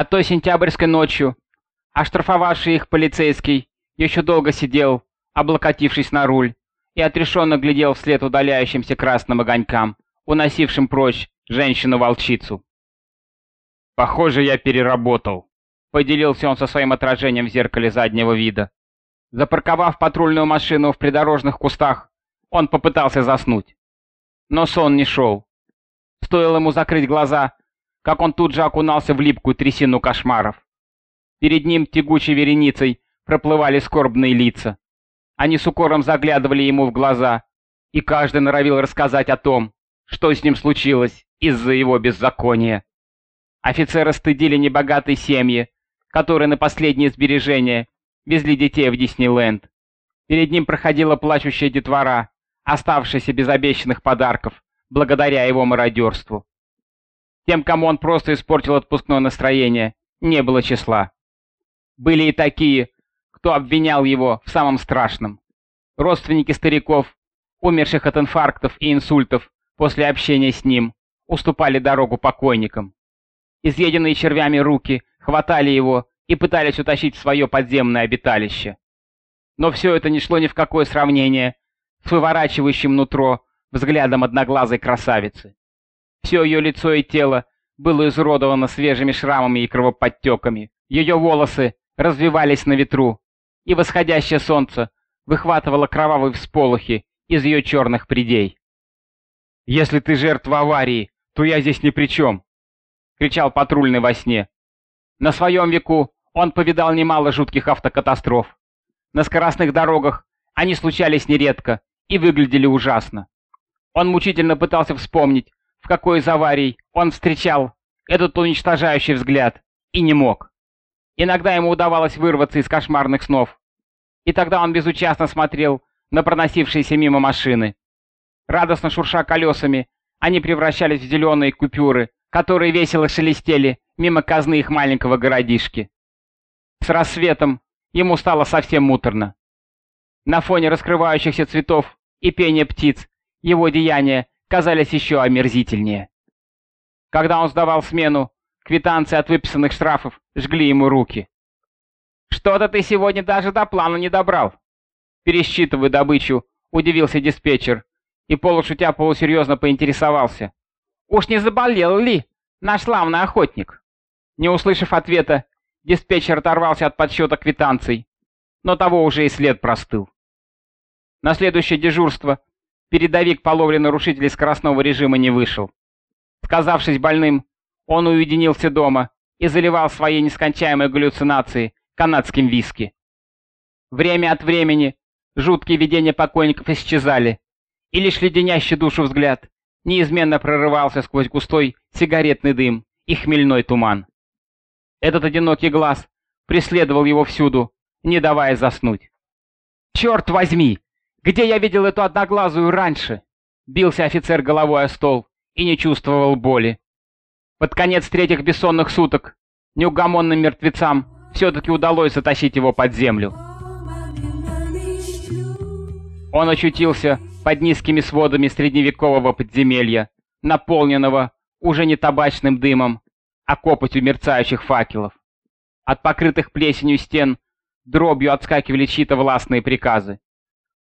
А той сентябрьской ночью, оштрафовавший их полицейский, еще долго сидел, облокотившись на руль, и отрешенно глядел вслед удаляющимся красным огонькам, уносившим прочь женщину-волчицу. «Похоже, я переработал», — поделился он со своим отражением в зеркале заднего вида. Запарковав патрульную машину в придорожных кустах, он попытался заснуть. Но сон не шел. Стоило ему закрыть глаза, как он тут же окунался в липкую трясину кошмаров. Перед ним тягучей вереницей проплывали скорбные лица. Они с укором заглядывали ему в глаза, и каждый норовил рассказать о том, что с ним случилось из-за его беззакония. Офицеры стыдили небогатые семьи, которые на последние сбережения везли детей в Диснейленд. Перед ним проходила плачущая детвора, оставшаяся без обещанных подарков, благодаря его мародерству. Тем, кому он просто испортил отпускное настроение, не было числа. Были и такие, кто обвинял его в самом страшном. Родственники стариков, умерших от инфарктов и инсультов после общения с ним, уступали дорогу покойникам. Изъеденные червями руки хватали его и пытались утащить в свое подземное обиталище. Но все это не шло ни в какое сравнение с выворачивающим нутро взглядом одноглазой красавицы. Все ее лицо и тело было изуродовано свежими шрамами и кровоподтеками. Ее волосы развивались на ветру, и восходящее солнце выхватывало кровавые всполохи из ее черных придей. «Если ты жертва аварии, то я здесь ни при чем!» — кричал патрульный во сне. На своем веку он повидал немало жутких автокатастроф. На скоростных дорогах они случались нередко и выглядели ужасно. Он мучительно пытался вспомнить, в какой из аварий он встречал этот уничтожающий взгляд, и не мог. Иногда ему удавалось вырваться из кошмарных снов, и тогда он безучастно смотрел на проносившиеся мимо машины. Радостно шурша колесами, они превращались в зеленые купюры, которые весело шелестели мимо казны их маленького городишки. С рассветом ему стало совсем муторно. На фоне раскрывающихся цветов и пения птиц его деяния казались еще омерзительнее. Когда он сдавал смену, квитанции от выписанных штрафов жгли ему руки. «Что-то ты сегодня даже до плана не добрал!» Пересчитывая добычу, удивился диспетчер и полушутя полусерьезно поинтересовался. «Уж не заболел ли наш славный охотник?» Не услышав ответа, диспетчер оторвался от подсчета квитанций, но того уже и след простыл. На следующее дежурство передовик по ловле нарушителей скоростного режима не вышел. Сказавшись больным, он уединился дома и заливал свои нескончаемые галлюцинации канадским виски. Время от времени жуткие видения покойников исчезали, и лишь леденящий душу взгляд неизменно прорывался сквозь густой сигаретный дым и хмельной туман. Этот одинокий глаз преследовал его всюду, не давая заснуть. «Черт возьми! Где я видел эту одноглазую раньше?» Бился офицер головой о стол и не чувствовал боли. Под конец третьих бессонных суток неугомонным мертвецам все-таки удалось затащить его под землю. Он очутился под низкими сводами средневекового подземелья, наполненного уже не табачным дымом, а копотью мерцающих факелов. От покрытых плесенью стен дробью отскакивали чьи-то властные приказы.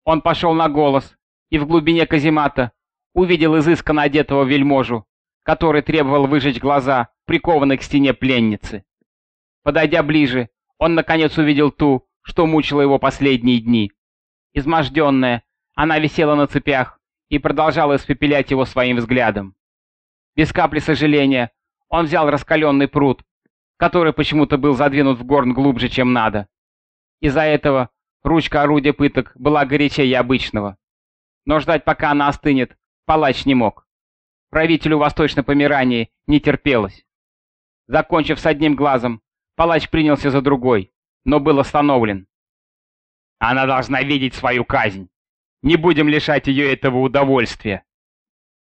Он пошел на голос и в глубине каземата увидел изысканно одетого вельможу, который требовал выжечь глаза, прикованной к стене пленницы. Подойдя ближе, он наконец увидел ту, что мучила его последние дни. Изможденная, она висела на цепях и продолжала испепелять его своим взглядом. Без капли сожаления он взял раскаленный пруд, который почему-то был задвинут в горн глубже, чем надо. Из-за этого ручка орудия пыток была горячее обычного. Но ждать, пока она остынет, палач не мог. Правителю Восточной Померании не терпелось. Закончив с одним глазом, палач принялся за другой, но был остановлен. «Она должна видеть свою казнь. Не будем лишать ее этого удовольствия».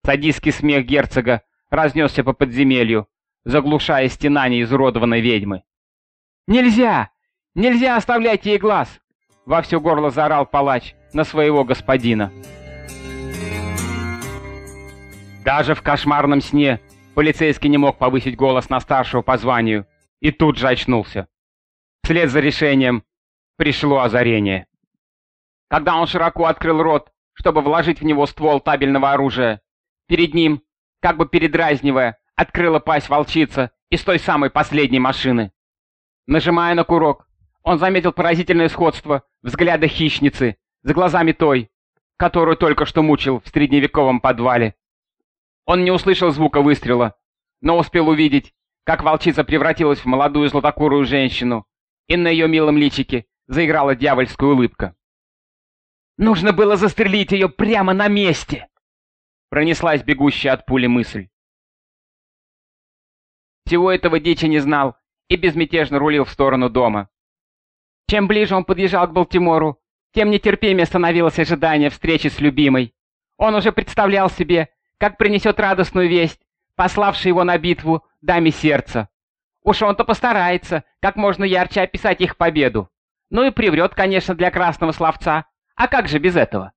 Садистский смех герцога разнесся по подземелью, заглушая стенание изуродованной ведьмы. «Нельзя! Нельзя оставлять ей глаз!» Во все горло заорал палач на своего господина. Даже в кошмарном сне полицейский не мог повысить голос на старшего по званию и тут же очнулся. Вслед за решением пришло озарение. Когда он широко открыл рот, чтобы вложить в него ствол табельного оружия, перед ним, как бы передразнивая, открыла пасть волчица из той самой последней машины. Нажимая на курок, он заметил поразительное сходство взгляда хищницы с глазами той, которую только что мучил в средневековом подвале. Он не услышал звука выстрела, но успел увидеть, как волчица превратилась в молодую златокурую женщину, и на ее милом личике заиграла дьявольская улыбка. «Нужно было застрелить ее прямо на месте!» Пронеслась бегущая от пули мысль. Всего этого Дичи не знал и безмятежно рулил в сторону дома. Чем ближе он подъезжал к Балтимору, тем нетерпимее становилось ожидание встречи с любимой. Он уже представлял себе, как принесет радостную весть, пославший его на битву даме сердца. Уж он-то постарается, как можно ярче описать их победу. Ну и приврет, конечно, для красного словца. А как же без этого?